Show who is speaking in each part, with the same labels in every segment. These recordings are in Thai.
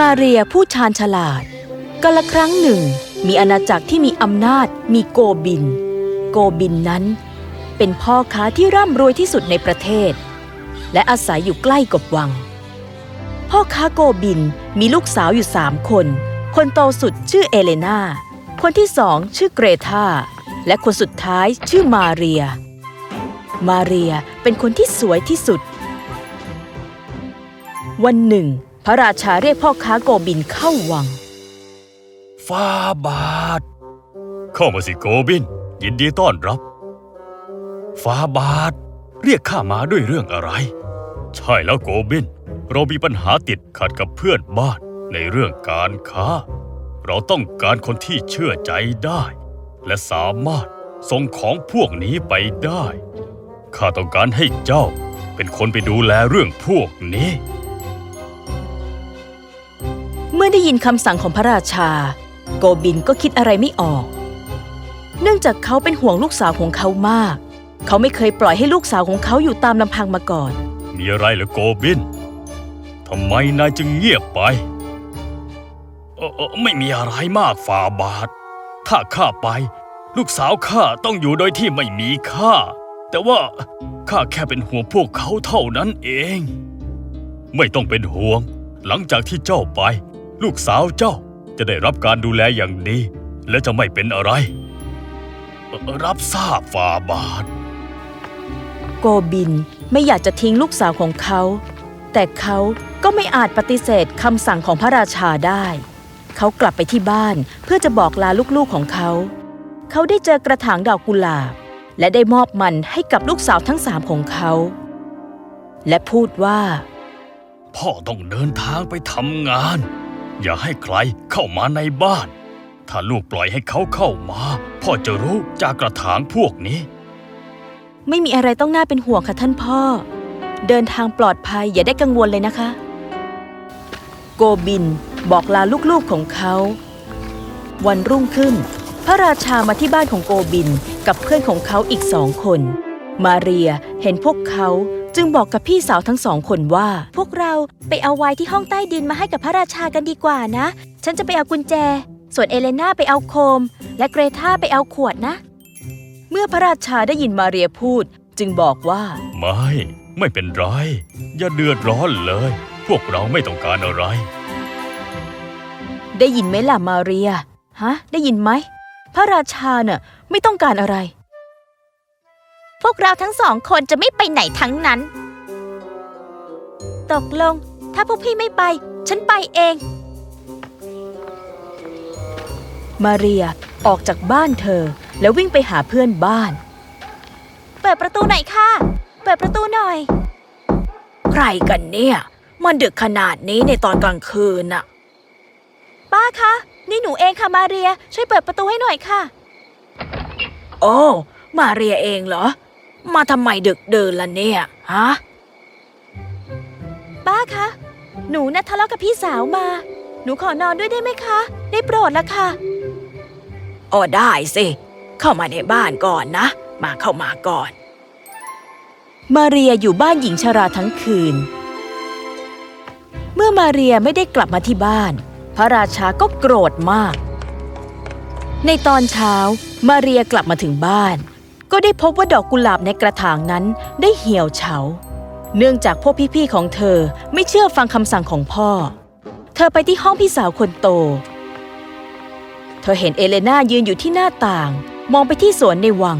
Speaker 1: มาเรียผู้ชาญฉลาดกาละครั้งหนึ่ง มีอาณาจักรที่มีอำนาจมีโกบิน โกบินนั้น เป็นพ่อค้าที่ร่ำรวยที่สุดในประเทศ และอาศัยอยู่ใกล้กับวัง พ่อค้าโกบินมีลูกสาวอยู่สามคน คนโตสุดชื่อเอเลนาคนที่สองชื่อเกรธาและคนสุดท้ายชื่อมาเรีย มาเรียเป็นคนที่สวยที่สุด วันหนึ่ง ระราชาเรียกพ่อค้าโกบินเข้าวัง
Speaker 2: ฟ้าบาท เข้ามาสิโกบิน ยินดีต้อนรับ ฟ้าบาท เรียกข้ามาด้วยเรื่องอะไร ใช่แล้วโกบิน เรามีปัญหาติดขัดกับเพื่อนบ้านในเรื่องการค้า เราต้องการคนที่เชื่อใจได้ และสามารถส่งของพวกนี้ไปได้ ข้าต้องการให้เจ้าเป็นคนไปดูแลเรื่องพวกนี้
Speaker 1: มื่อได้ยินคำสั่งของพระราชา โกบินก็คิดอะไรไม่ออก เนื่องจากเขาเป็นห่วงลูกสาวของเขามาก เขาไม่เคยปล่อยให้ลูกสาวของเขาอยู่ตามลำพังมาก่อน
Speaker 2: มีอะไรเหรอโกบินทำไมนายจึงเงียบไปเออไม่มีอะไรมากฝ่าบาท ถ้าข้าไป ลูกสาวข้าต้องอยู่โดยที่ไม่มีค่าแต่ว่าข้าแค่เป็นห่วงพวกเขาเท่านั้นเอง ไม่ต้องเป็นห่วง หลังจากที่เจ้าไป ลูกสาวเจ้าจะได้รับการดูแลอย่างดี และจะไม่เป็นอะไรเอ่อรับทราบฝ่าบาท
Speaker 1: โกบินไม่อยากจะทิ้งลูกสาวของเขา แต่เขาก็ไม่อาจปฏิเสธคำสั่งของพระราชาได้ เขากลับไปที่บ้านเพื่อจะบอกลาลูกๆของเขา เขาได้เจอกระถางดอกกุหลาบ และได้มอบมันให้กับลูกสาวทั้งสามของเขา และพูดว่า
Speaker 2: พ่อต้องเดินทางไปทำงาน อย่าให้ใครเข้ามาในบ้าน ถ้าลูกปล่อยให้เขาเข้ามา พ่อจะรู้จากกระถางพวกนี้
Speaker 1: ไม่มีอะไรต้องน่าเป็นห่วงค่ะท่านพ่อ เดินทางปลอดภัยอย่าได้กังวลเลยนะคะ โกบินบอกลาลูกๆของเขา วันรุ่งขึ้น พระราชามาที่บ้านของโกบินกับเพื่อนของเขาอีกสองคน มาเรียเห็นพวกเขา จึงบอกกับพี่สาวทั้งสองคนว่า พวกเราไปเอาไวน์ที่ห้องใต้ดินมาให้กับพระราชากันดีกว่านะ ฉันจะไปเอากุญแจ ส่วนเอเลนาไปเอาโคม และเกรธาไปเอาขวดนะ เมื่อพระราชาได้ยินมาเรียพูด จึงบอกว่า
Speaker 2: ไม่ ไม่เป็นไร อย่าเดือดร้อนเลย พวกเราไม่ต้องการอะไร
Speaker 1: ได้ยินไหมล่ะมาเรีย ฮะ ได้ยินไหม พระราชาเน่ะไม่ต้องการอะไร พวกเราทั้งสองคนจะไม่ไปไหนทั้งนั้น ตกลง ถ้าพวกพี่ไม่ไป ฉันไปเอง มาเรียออกจากบ้านเธอ แล้ววิ่งไปหาเพื่อนบ้าน เปิดประตูหน่อยค่ะ เปิดประตูหน่อย ใครกันเนี่ย มันดึกขนาดนี้ในตอนกลางคืนน่ะ ป้าคะ นี่หนูเองค่ะมาเรีย ช่วยเปิดประตูให้หน่อยค่ะ โอ้ มาเรียเองเหรอ มาทำไมดึกเดินล่ะเนี่ยฮะป้าคะ หนูน่ะทะเลาะกับพี่สาวมา หนูขอนอนด้วยได้ไหมคะ ได้โปรดละค่ะอ๋อได้สิ เข้ามาในบ้านก่อนนะ มาเข้ามาก่อน มาเรียอยู่บ้านหญิงชราทั้งคืน เมื่อมาเรียไม่ได้กลับมาที่บ้าน พระราชาก็โกรธมาก ในตอนเช้ามาเรียกลับมาถึงบ้าน ก็ได้พบว่าดอกกุหลาบในกระถางนั้นได้เหี่ยวเฉา เนื่องจากพวกพี่ๆของเธอไม่เชื่อฟังคำสั่งของพ่อ เธอไปที่ห้องพี่สาวคนโต เธอเห็นเอเลนายืนอยู่ที่หน้าต่าง มองไปที่สวนในวัง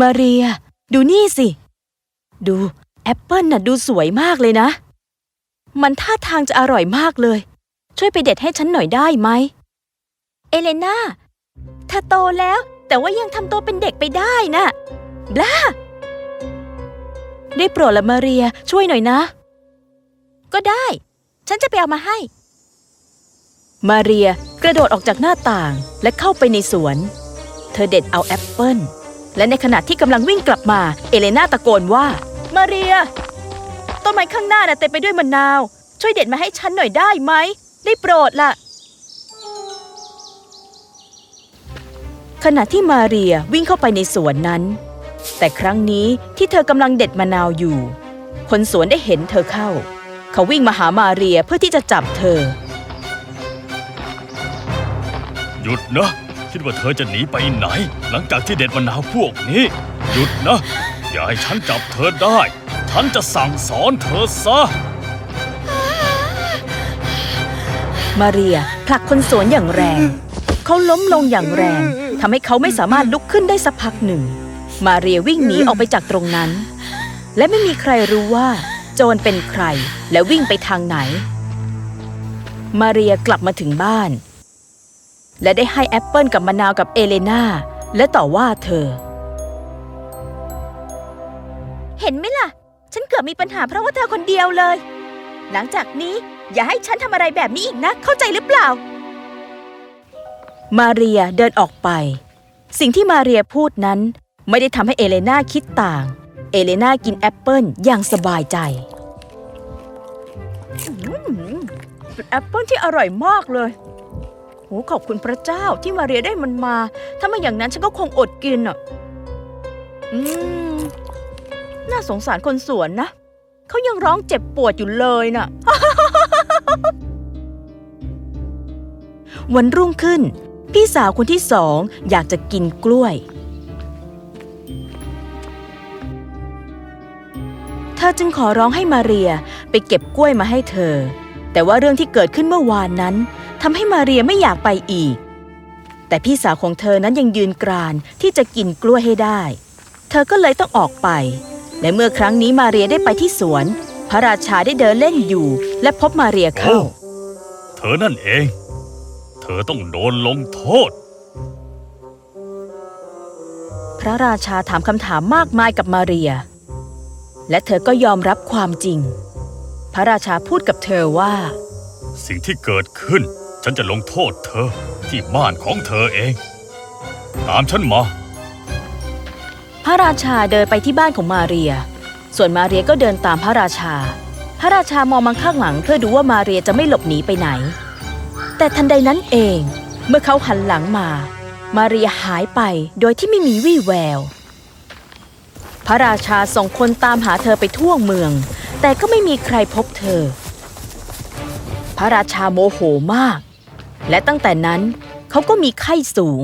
Speaker 1: มาเรีย ดูนี่สิ ดูแอปเปิลน่ะดูสวยมากเลยนะ มันท่าทางจะอร่อยมากเลย ช่วยไปเด็ดให้ฉันหน่อยได้ไหมเอเลนา เธอโตแล้ว แต่ว่ายังทำตัวเป็นเด็กไปได้นะ่ะบลาได้โปรดละมาเรียช่วยหน่อยนะ ก็ได้ ฉันจะไปเอามาให้ มาเรียกระโดดออกจากหน้าต่างและเข้าไปในสวน เธอเด็ดเอาแอปเปิ้ลและในขณะที่กำลังวิ่งกลับมา เอเลนาตะโกนว่า มาเรีย ต้นไม้ข้างหน้าน่ะเต็มไปด้วยมะนาว ช่วยเด็ดมาให้ฉันหน่อยได้ไหม ได้โปรดล่ะ ขณะที่มาเรียวิ่งเข้าไปในสวนนั้น แต่ครั้งนี้ที่เธอกำลังเด็ดมะนาวอยู่ คนสวนได้เห็นเธอเข้า เขาวิ่งมาหามาเรียเพื่อที่จะจับเธอ
Speaker 2: หยุดนะ คิดว่าเธอจะหนีไปไหน หลังจากที่เด็ดมะนาวพวกนี้ หยุดนะ อย่าให้ฉันจับเธอได้ ฉันจะสั่งสอนเธอซะ
Speaker 1: มาเรียผลักคนสวนอย่างแรง เขาล้มลงอย่างแรง ทำให้เขาไม่สามารถลุกขึ้นได้สักพักหนึ่ง มาเรียวิ่งหนีออกไปจากตรงนั้น และไม่มีใครรู้ว่า โจรเป็นใครและวิ่งไปทางไหน มาเรียกลับมาถึงบ้าน และได้ให้แอปเปิลกับมะนาวกับเอเลนาและต่อว่าเธอ เห็นไหมล่ะ ฉันเกือบมีปัญหาเพราะว่าเธอคนเดียวเลย หลังจากนี้อย่าให้ฉันทำอะไรแบบนี้อีกนะ เข้าใจหรือเปล่า มาเรียเดินออกไป สิ่งที่มาเรียพูดนั้น ไม่ได้ทำให้เอเลนาคิดต่าง เอเลนากินแอปเปิลอย่างสบายใจอืมเป็นแอปเปิลที่อร่อยมากเลยโหขอบคุณพระเจ้าที่มาเรียได้มันมา ถ้าไม่อย่างนั้นฉันก็คงอดกินอะ อืม น่าสงสารคนสวนนะ เขายังร้องเจ็บปวดอยู่เลยน่ะ วันรุ่งขึ้น พี่สาวคนที่สองอยากจะกินกล้วย เธอจึงขอร้องให้มาเรียไปเก็บกล้วยมาให้เธอ แต่ว่าเรื่องที่เกิดขึ้นเมื่อวานนั้นทำให้มาเรียไม่อยากไปอีก แต่พี่สาวของเธอนั้นยังยืนกรานที่จะกินกล้วยให้ได้ เธอก็เลยต้องออกไป และเมื่อครั้งนี้มาเรียได้ไปที่สวน พระราชาได้เดินเล่นอยู่ และพบมาเรียเข้า
Speaker 2: เธอนั่นเอง เธอต้องโดนลงโทษ
Speaker 1: พระราชาถามคำถามมากมายกับมาเรีย และเธอก็ยอมรับความจริง พระราชาพูดกับเธอว่า
Speaker 2: สิ่งที่เกิดขึ้น ฉันจะลงโทษเธอที่บ้านของเธอเอง ตามฉันมา
Speaker 1: พระราชาเดินไปที่บ้านของมาเรีย ส่วนมาเรียก็เดินตามพระราชา พระราชามองมาข้างหลังเพื่อดูว่ามาเรียจะไม่หลบหนีไปไหน แต่ทันใดนั้นเอง เมื่อเขาหันหลังมา มาเรียหายไปโดยที่ไม่มีวี่แวว พระราชาส่งคนตามหาเธอไปทั่วเมือง แต่ก็ไม่มีใครพบเธอ พระราชาโมโหมาก และตั้งแต่นั้นเขาก็มีไข้สูง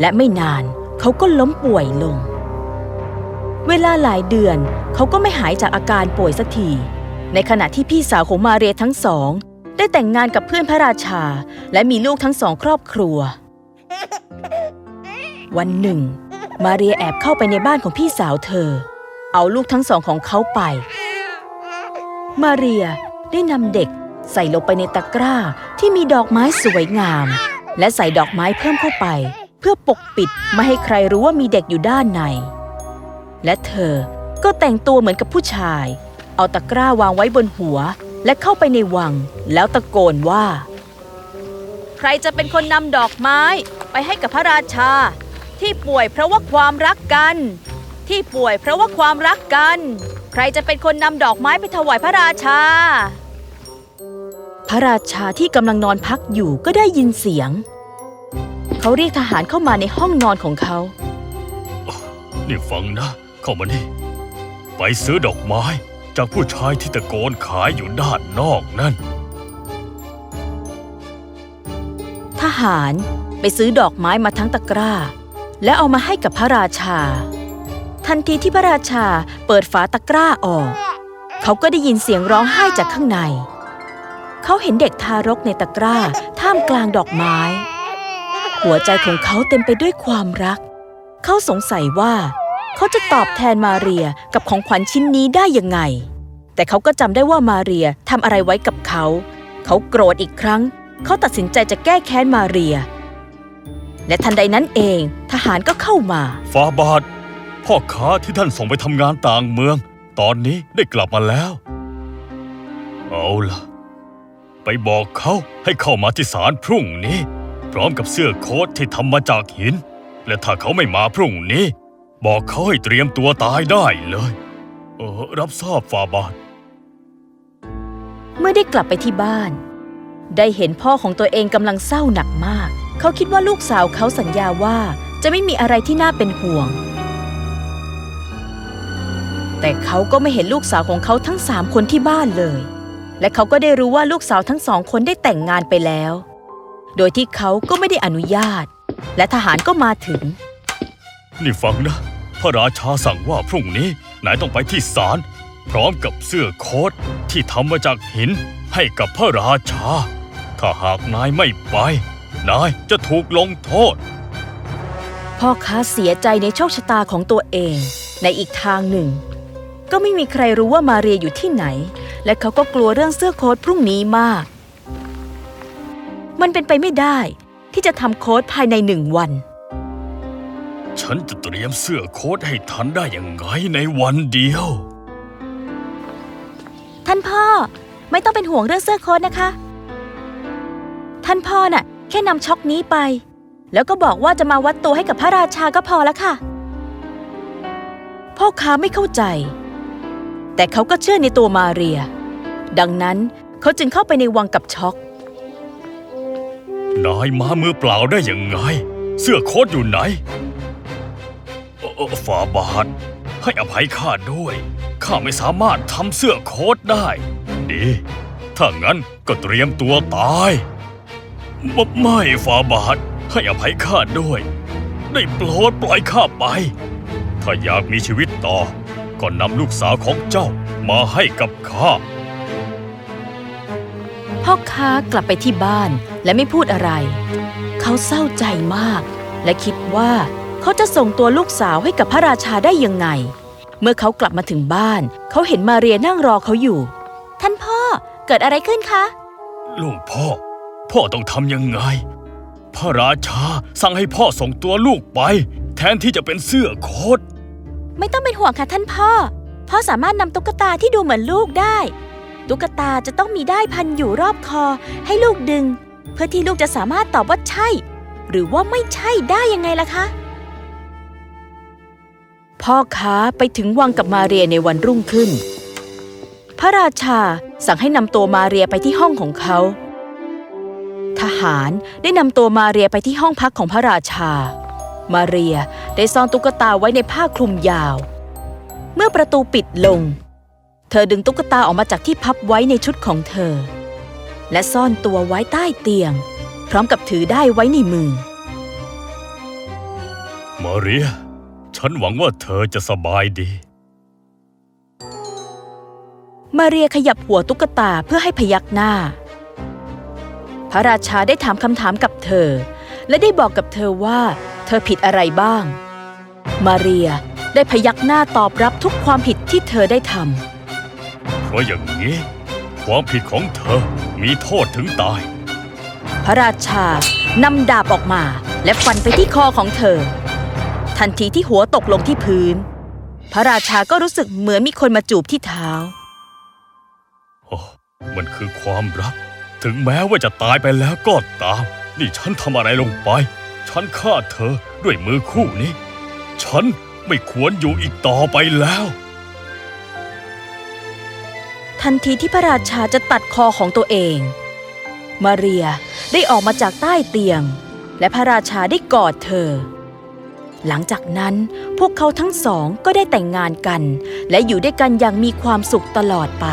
Speaker 1: และไม่นานเขาก็ล้มป่วยลง เวลาหลายเดือนเขาก็ไม่หายจากอาการป่วยสักทีในขณะที่พี่สาวของมาเรียทั้งสอง ได้แต่งงานกับเพื่อนพระราชา และมีลูกทั้งสองครอบครัว วันหนึ่ง มาเรียแอบเข้าไปในบ้านของพี่สาวเธอ เอาลูกทั้งสองของเขาไป มาเรียได้นำเด็กใส่ลงไปในตะกร้าที่มีดอกไม้สวยงาม และใส่ดอกไม้เพิ่มเข้าไป เพื่อปกปิดไม่ให้ใครรู้ว่ามีเด็กอยู่ด้านใน และเธอก็แต่งตัวเหมือนกับผู้ชาย เอาตะกร้าวางไว้บนหัว และเข้าไปในวังแล้วตะโกนว่า ใครจะเป็นคนนำดอกไม้ไปให้กับพระราชา ที่ป่วยเพราะว่าความรักกัน ที่ป่วยเพราะว่าความรักกัน ใครจะเป็นคนนำดอกไม้ไปถวายพระราชา พระราชาที่กำลังนอนพักอยู่ก็ได้ยินเสียง เขาเรียกทหารเข้ามาในห้องนอนของเขา
Speaker 2: นี่ฟังนะ เข้ามานี่ ไปซื้อดอกไม้ จากผู้ชายที่ตะโกนขายอยู่ด้านนอกนั่น
Speaker 1: ทหารไปซื้อดอกไม้มาทั้งตะกร้า และเอามาให้กับพระราชา ทันทีที่พระราชาเปิดฝาตะกร้าออก เขาก็ได้ยินเสียงร้องไห้จากข้างใน เขาเห็นเด็กทารกในตะกร้าท่ามกลางดอกไม้ หัวใจของเขาเต็มไปด้วยความรัก เขาสงสัยว่า เขาจะตอบแทนมาเรียกับของขวัญชิ้นนี้ได้ยังไง แต่เขาก็จำได้ว่ามาเรียทำอะไรไว้กับเขา เขาโกรธอีกครั้ง เขาตัดสินใจจะแก้แค้นมาเรีย และทันใดนั้นเอง ทหารก็เข้ามา
Speaker 2: ฟาบาทพ่อค้าที่ท่านส่งไปทำงานต่างเมือง ตอนนี้ได้กลับมาแล้ว เอาล่ะ ไปบอกเขาให้เข้ามาที่ศาลพรุ่งนี้ พร้อมกับเสื้อโค้ทที่ทำมาจากหิน และถ้าเขาไม่มาพรุ่งนี้ บอกเขาให้เตรียมตัวตายได้เลย เออ รับทราบฟาบาท
Speaker 1: เมื่อได้กลับไปที่บ้าน ได้เห็นพ่อของตัวเองกำลังเศร้าหนักมาก เขาคิดว่าลูกสาวเขาสัญญาว่าจะไม่มีอะไรที่น่าเป็นห่วง แต่เขาก็ไม่เห็นลูกสาวของเขาทั้งสามคนที่บ้านเลย และเขาก็ได้รู้ว่าลูกสาวทั้งสองคนได้แต่งงานไปแล้ว โดยที่เขาก็ไม่ได้อนุญาต และทหารก็มาถึง
Speaker 2: นี่ฟังนะ พระราชาสั่งว่าพรุ่งนี้นายต้องไปที่ศาลพร้อมกับเสื้อโค้ทที่ทำมาจากหินให้กับพระราชา ถ้าหากนายไม่ไป นายจะถูกลงโทษ
Speaker 1: พ่อค้าเสียใจในโชคชะตาของตัวเอง ในอีกทางหนึ่ง ก็ไม่มีใครรู้ว่ามาเรียอยู่ที่ไหน และเขาก็กลัวเรื่องเสื้อโค้ทพรุ่งนี้มาก มันเป็นไปไม่ได้ ที่จะทำโค้ทภายในหนึ่งวัน
Speaker 2: ฉันจะเตรียมเสื้อโค้ทให้ทันได้ยังไงในวันเดียว
Speaker 1: ท่านพ่อไม่ต้องเป็นห่วงเรื่องเสื้อโค้ทนะคะ ท่านพ่อน่ะ แค่นำช็อกนี้ไป แล้วก็บอกว่าจะมาวัดตัวให้กับพระราชาก็พอแล้วค่ะ พ่อค้าไม่เข้าใจ แต่เขาก็เชื่อในตัวมาเรีย ดังนั้นเขาจึงเข้าไปในวังกับช็อก
Speaker 2: นายมามือเปล่าได้ยังไง เสื้อโค้ทอยู่ไหนเอ่อเอ่อ ฝ่าบาท ให้อภัยข้าด้วย ข้าไม่สามารถทำเสื้อโค้ทได้ ดี ถ้างั้นก็เตรียมตัวตายไม่ไม่ฝ่าบาท ให้อภัยข้าด้วย ได้โปรดปล่อยข้าไป ถ้าอยากมีชีวิตต่อ ก็นำลูกสาวของเจ้ามาให้กับข้า
Speaker 1: พ่อค้ากลับไปที่บ้านและไม่พูดอะไร เขาเศร้าใจมาก และคิดว่า เขาจะส่งตัวลูกสาวให้กับพระราชาได้ยังไง เมื่อเขากลับมาถึงบ้าน เขาเห็นมาเรียนั่งรอเขาอยู่ ท่านพ่อเกิดอะไรขึ้นคะ
Speaker 2: ลูกพ่อ พ่อต้องทำยังไง พระราชาสั่งให้พ่อส่งตัวลูกไป แทนที่จะเป็นเสื้อโค้ท
Speaker 1: ไม่ต้องเป็นห่วงค่ะท่านพ่อ พ่อสามารถนำตุ๊กตาที่ดูเหมือนลูกได้ ตุ๊กตาจะต้องมีได้ายพันอยู่รอบคอ ให้ลูกดึง เพื่อที่ลูกจะสามารถตอบว่าใช่ หรือว่าไม่ใช่ได้ยังไงล่ะคะ พ่อค้าไปถึงวังกับมาเรียในวันรุ่งขึ้น พระราชาสั่งให้นำตัวมาเรียไปที่ห้องของเขา ทหารได้นำตัวมาเรียไปที่ห้องพักของพระราชา มาเรียได้ซ่อนตุ๊กตาไว้ในผ้าคลุมยาว เมื่อประตูปิดลง เธอดึงตุ๊กตาออกมาจากที่พับไว้ในชุดของเธอ และซ่อนตัวไว้ใต้เตียง พร้อมกับถือได้ไว้ในมือ
Speaker 2: มาเรีย ฉันหวังว่าเธอจะสบายดี
Speaker 1: มาเรียขยับหัวตุ๊กตาเพื่อให้พยักหน้า พระราชาได้ถามคำถามกับเธอ และได้บอกกับเธอว่า เธอผิดอะไรบ้าง มาเรียได้พยักหน้าตอบรับทุกความผิดที่เธอได้ทำ
Speaker 2: เพราะอย่างนี้ ความผิดของเธอมีโทษถึงตาย
Speaker 1: พระราชานำดาบออกมา และฟันไปที่คอของเธอ ทันทีที่หัวตกลงที่พื้น พระราชาก็รู้สึกเหมือนมีคนมาจูบที่เท้า
Speaker 2: โอ้ มันคือความรัก ถึงแม้ว่าจะตายไปแล้วก็ตาม นี่ฉันทำอะไรลงไป ฉันฆ่าเธอด้วยมือคู่นี้ ฉันไม่ควรอยู่อีกต่อไปแล้ว
Speaker 1: ทันทีที่พระราชาจะตัดคอของตัวเอง มาเรียได้ออกมาจากใต้เตียง และพระราชาได้กอดเธอ หลังจากนั้นพวกเขาทั้งสองก็ได้แต่งงานกัน และอยู่ด้วยกันอย่างมีความสุขตลอดไป